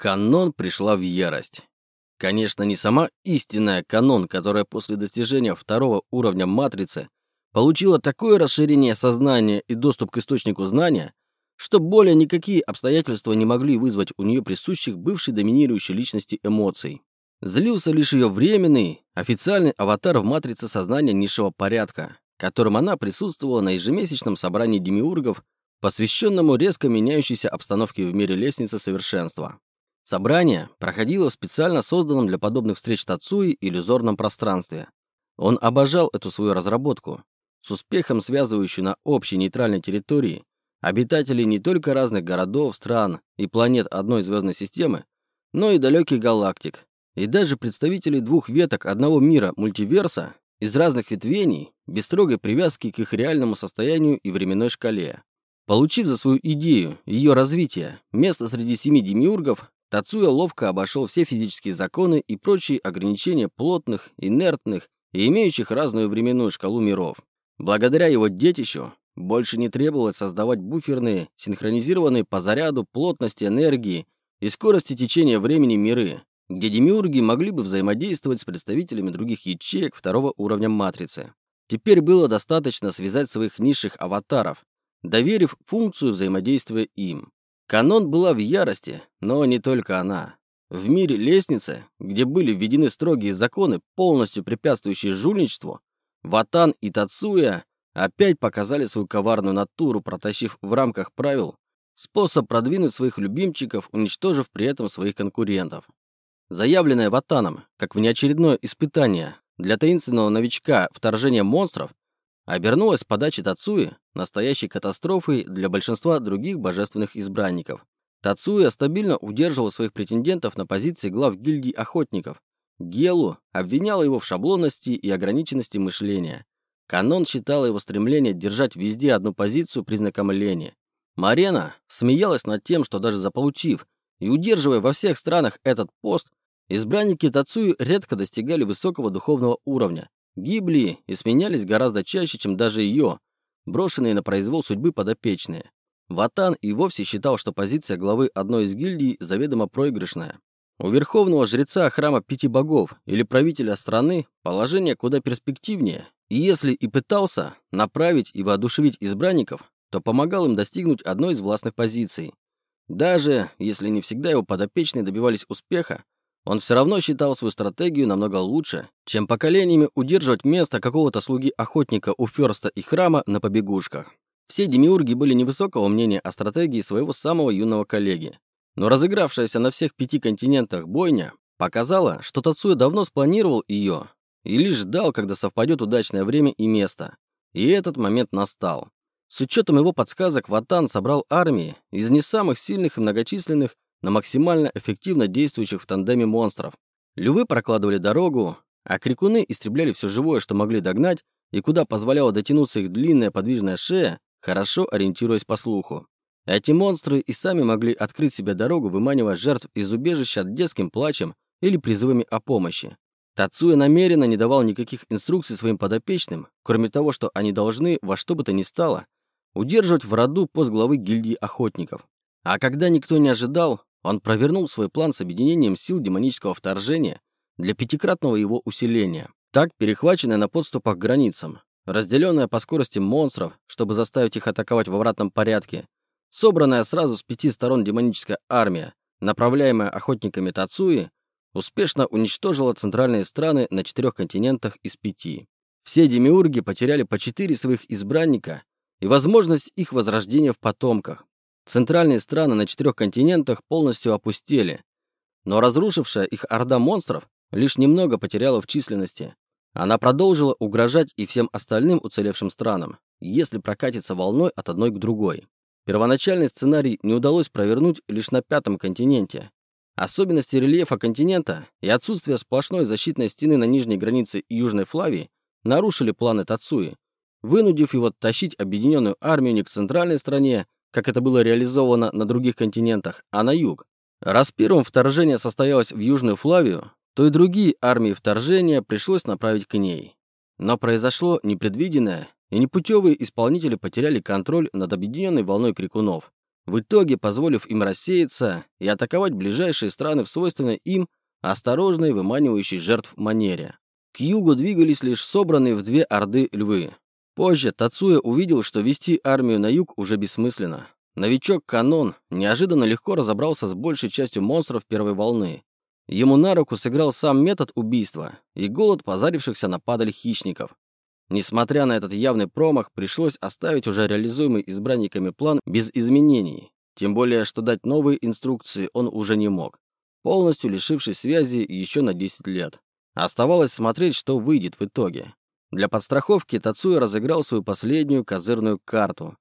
Канон пришла в ярость. Конечно, не сама истинная канон, которая после достижения второго уровня матрицы получила такое расширение сознания и доступ к источнику знания, что более никакие обстоятельства не могли вызвать у нее присущих бывшей доминирующей личности эмоций. Злился лишь ее временный, официальный аватар в матрице сознания низшего порядка, которым она присутствовала на ежемесячном собрании демиургов, посвященному резко меняющейся обстановке в мире лестницы совершенства. Собрание проходило в специально созданном для подобных встреч Тацуи иллюзорном пространстве. Он обожал эту свою разработку, с успехом связывающую на общей нейтральной территории обитателей не только разных городов, стран и планет одной звездной системы, но и далеких галактик, и даже представителей двух веток одного мира мультиверса из разных ветвений, без строгой привязки к их реальному состоянию и временной шкале. Получив за свою идею ее развития место среди семи демиургов, Тацуя ловко обошел все физические законы и прочие ограничения плотных, инертных и имеющих разную временную шкалу миров. Благодаря его детищу больше не требовалось создавать буферные, синхронизированные по заряду, плотности энергии и скорости течения времени миры, где демиурги могли бы взаимодействовать с представителями других ячеек второго уровня матрицы. Теперь было достаточно связать своих низших аватаров, доверив функцию взаимодействия им. Канон была в ярости, но не только она. В мире лестницы, где были введены строгие законы, полностью препятствующие жульничеству, Ватан и Тацуя опять показали свою коварную натуру, протащив в рамках правил способ продвинуть своих любимчиков, уничтожив при этом своих конкурентов. Заявленное Ватаном, как внеочередное испытание для таинственного новичка вторжения монстров, обернулась подачей Тацуи настоящей катастрофой для большинства других божественных избранников. Тацуя стабильно удерживал своих претендентов на позиции глав гильдий охотников. Гелу обвиняла его в шаблонности и ограниченности мышления. Канон считал его стремление держать везде одну позицию признаком лени. Марена смеялась над тем, что даже заполучив и удерживая во всех странах этот пост, избранники Тацуи редко достигали высокого духовного уровня, гибли и сменялись гораздо чаще, чем даже ее, брошенные на произвол судьбы подопечные. Ватан и вовсе считал, что позиция главы одной из гильдий заведомо проигрышная. У верховного жреца храма пяти богов или правителя страны положение куда перспективнее, и если и пытался направить и воодушевить избранников, то помогал им достигнуть одной из властных позиций. Даже если не всегда его подопечные добивались успеха, он все равно считал свою стратегию намного лучше, чем поколениями удерживать место какого-то слуги-охотника у Ферста и храма на побегушках. Все демиурги были невысокого мнения о стратегии своего самого юного коллеги. Но разыгравшаяся на всех пяти континентах бойня показала, что Тацуя давно спланировал ее и лишь ждал, когда совпадет удачное время и место. И этот момент настал. С учетом его подсказок Ватан собрал армии из не самых сильных и многочисленных, на максимально эффективно действующих в тандеме монстров. Львы прокладывали дорогу, а крикуны истребляли все живое, что могли догнать, и куда позволяла дотянуться их длинная подвижная шея, хорошо ориентируясь по слуху. Эти монстры и сами могли открыть себе дорогу, выманивая жертв из убежища детским плачем или призывами о помощи. Тацуя намеренно не давал никаких инструкций своим подопечным, кроме того, что они должны, во что бы то ни стало, удерживать в роду пост главы гильдии охотников. А когда никто не ожидал, он провернул свой план с объединением сил демонического вторжения для пятикратного его усиления. Так, перехваченная на подступах к границам, разделенная по скорости монстров, чтобы заставить их атаковать в обратном порядке, собранная сразу с пяти сторон демоническая армия, направляемая охотниками Тацуи, успешно уничтожила центральные страны на четырех континентах из пяти. Все демиурги потеряли по четыре своих избранника и возможность их возрождения в потомках. Центральные страны на четырех континентах полностью опустели, но разрушившая их орда монстров лишь немного потеряла в численности. Она продолжила угрожать и всем остальным уцелевшим странам, если прокатится волной от одной к другой. Первоначальный сценарий не удалось провернуть лишь на пятом континенте. Особенности рельефа континента и отсутствие сплошной защитной стены на нижней границе Южной Флавии нарушили планы Тацуи, вынудив его тащить объединенную армию не к центральной стране, как это было реализовано на других континентах, а на юг. Раз первым вторжение состоялось в Южную Флавию, то и другие армии вторжения пришлось направить к ней. Но произошло непредвиденное, и непутевые исполнители потеряли контроль над объединенной волной крикунов. в итоге позволив им рассеяться и атаковать ближайшие страны в свойственной им осторожной, выманивающей жертв манере. К югу двигались лишь собранные в две орды львы. Позже Тацуя увидел, что вести армию на юг уже бессмысленно. Новичок Канон неожиданно легко разобрался с большей частью монстров первой волны. Ему на руку сыграл сам метод убийства и голод позарившихся на падаль хищников. Несмотря на этот явный промах, пришлось оставить уже реализуемый избранниками план без изменений. Тем более, что дать новые инструкции он уже не мог, полностью лишившись связи еще на 10 лет. Оставалось смотреть, что выйдет в итоге. Для подстраховки Тацуя разыграл свою последнюю козырную карту,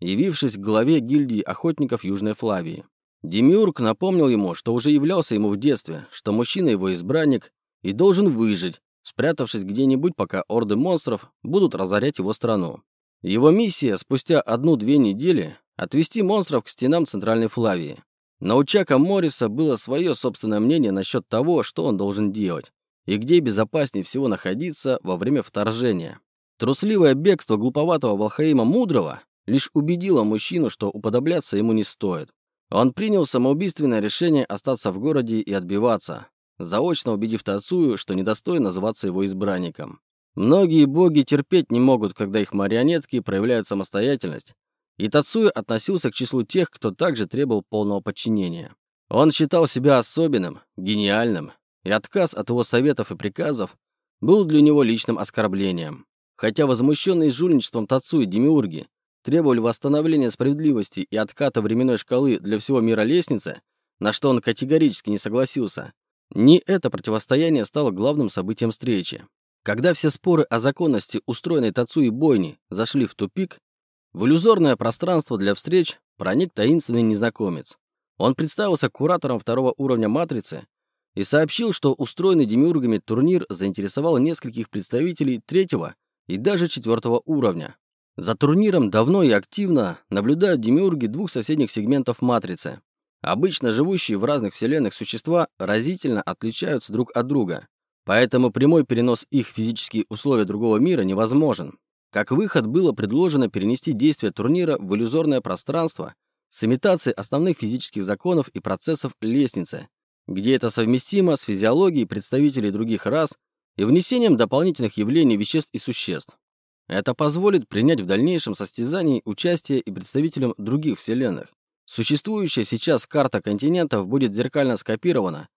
явившись к главе гильдии охотников Южной Флавии. Демиург напомнил ему, что уже являлся ему в детстве, что мужчина его избранник и должен выжить, спрятавшись где-нибудь, пока орды монстров будут разорять его страну. Его миссия спустя одну-две недели — отвести монстров к стенам Центральной Флавии. Но у Чака Морриса было свое собственное мнение насчет того, что он должен делать, и где безопаснее всего находиться во время вторжения. Трусливое бегство глуповатого Волхаима Мудрого лишь убедило мужчину, что уподобляться ему не стоит. Он принял самоубийственное решение остаться в городе и отбиваться, заочно убедив Тацую, что недостойно называться его избранником. Многие боги терпеть не могут, когда их марионетки проявляют самостоятельность, и Тацуя относился к числу тех, кто также требовал полного подчинения. Он считал себя особенным, гениальным, и отказ от его советов и приказов был для него личным оскорблением. Хотя возмущенные жульничеством Тацуи демиурги требовали восстановления справедливости и отката временной шкалы для всего мира лестницы, на что он категорически не согласился, не это противостояние стало главным событием встречи. Когда все споры о законности устроенной Тацуи бойни зашли в тупик, в иллюзорное пространство для встреч проник таинственный незнакомец. Он представился куратором второго уровня «Матрицы» и сообщил, что устроенный демиургами турнир заинтересовал нескольких представителей третьего и даже четвертого уровня. За турниром давно и активно наблюдают демиурги двух соседних сегментов «Матрицы», Обычно живущие в разных вселенных существа разительно отличаются друг от друга, поэтому прямой перенос их физические условия другого мира невозможен. Как выход было предложено перенести действие турнира в иллюзорное пространство с имитацией основных физических законов и процессов лестницы, где это совместимо с физиологией представителей других рас и внесением дополнительных явлений веществ и существ. Это позволит принять в дальнейшем состязании участие и представителям других вселенных. Существующая сейчас карта континентов будет зеркально скопирована,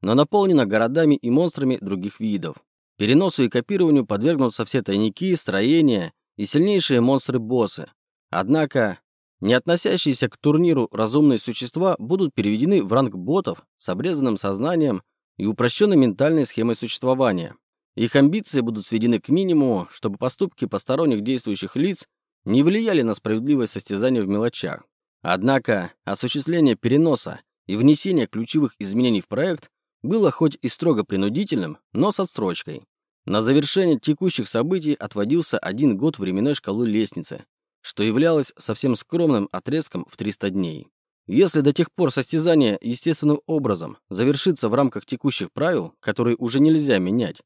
но наполнена городами и монстрами других видов. Переносу и копированию подвергнутся все тайники, строения и сильнейшие монстры-боссы. Однако, не относящиеся к турниру разумные существа будут переведены в ранг ботов с обрезанным сознанием и упрощенной ментальной схемой существования. Их амбиции будут сведены к минимуму, чтобы поступки посторонних действующих лиц не влияли на справедливое состязание в мелочах. Однако осуществление переноса и внесение ключевых изменений в проект было хоть и строго принудительным, но с отсрочкой. На завершение текущих событий отводился один год временной шкалы лестницы, что являлось совсем скромным отрезком в 300 дней. Если до тех пор состязание естественным образом завершится в рамках текущих правил, которые уже нельзя менять,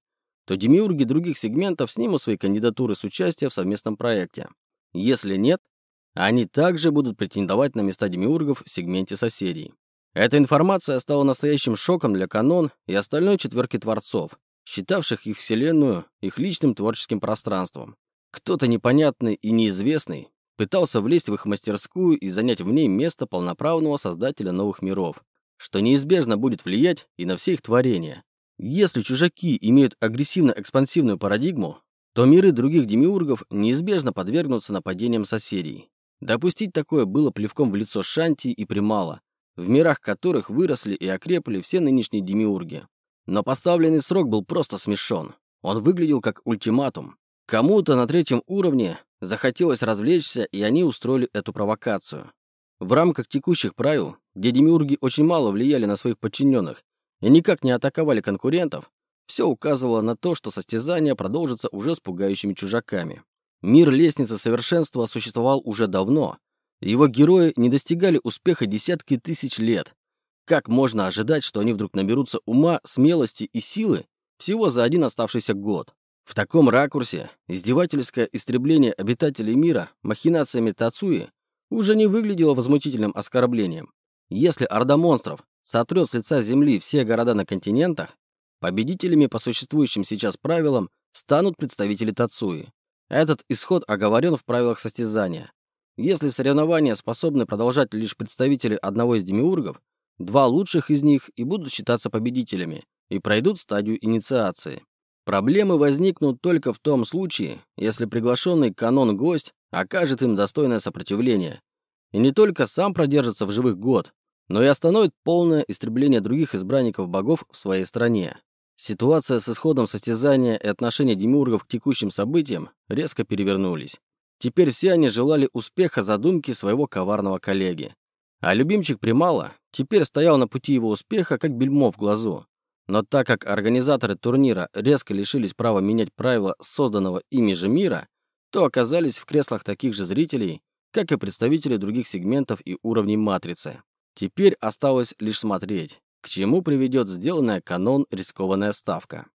то демиурги других сегментов снимут свои кандидатуры с участия в совместном проекте. Если нет, они также будут претендовать на места демиургов в сегменте соседей. Эта информация стала настоящим шоком для канон и остальной четверки творцов, считавших их вселенную их личным творческим пространством. Кто-то непонятный и неизвестный пытался влезть в их мастерскую и занять в ней место полноправного создателя новых миров, что неизбежно будет влиять и на все их творения. Если чужаки имеют агрессивно-экспансивную парадигму, то миры других демиургов неизбежно подвергнутся нападениям соседей. Допустить такое было плевком в лицо Шанти и Примала, в мирах которых выросли и окрепли все нынешние демиурги. Но поставленный срок был просто смешон. Он выглядел как ультиматум. Кому-то на третьем уровне захотелось развлечься, и они устроили эту провокацию. В рамках текущих правил, где демиурги очень мало влияли на своих подчиненных и никак не атаковали конкурентов, все указывало на то, что состязание продолжится уже с пугающими чужаками. Мир лестницы совершенства существовал уже давно. Его герои не достигали успеха десятки тысяч лет. Как можно ожидать, что они вдруг наберутся ума, смелости и силы всего за один оставшийся год? В таком ракурсе издевательское истребление обитателей мира махинациями Тацуи уже не выглядело возмутительным оскорблением. Если орда монстров сотрет с лица земли все города на континентах, победителями по существующим сейчас правилам станут представители Тацуи. Этот исход оговорен в правилах состязания. Если соревнования способны продолжать лишь представители одного из демиургов, два лучших из них и будут считаться победителями и пройдут стадию инициации. Проблемы возникнут только в том случае, если приглашенный канон-гость окажет им достойное сопротивление и не только сам продержится в живых год, но и остановит полное истребление других избранников богов в своей стране. Ситуация с исходом состязания и отношение демиургов к текущим событиям резко перевернулись. Теперь все они желали успеха задумки своего коварного коллеги. А любимчик Примала теперь стоял на пути его успеха, как бельмо в глазу. Но так как организаторы турнира резко лишились права менять правила созданного ими же мира, то оказались в креслах таких же зрителей, как и представители других сегментов и уровней матрицы. Теперь осталось лишь смотреть, к чему приведет сделанная канон рискованная ставка.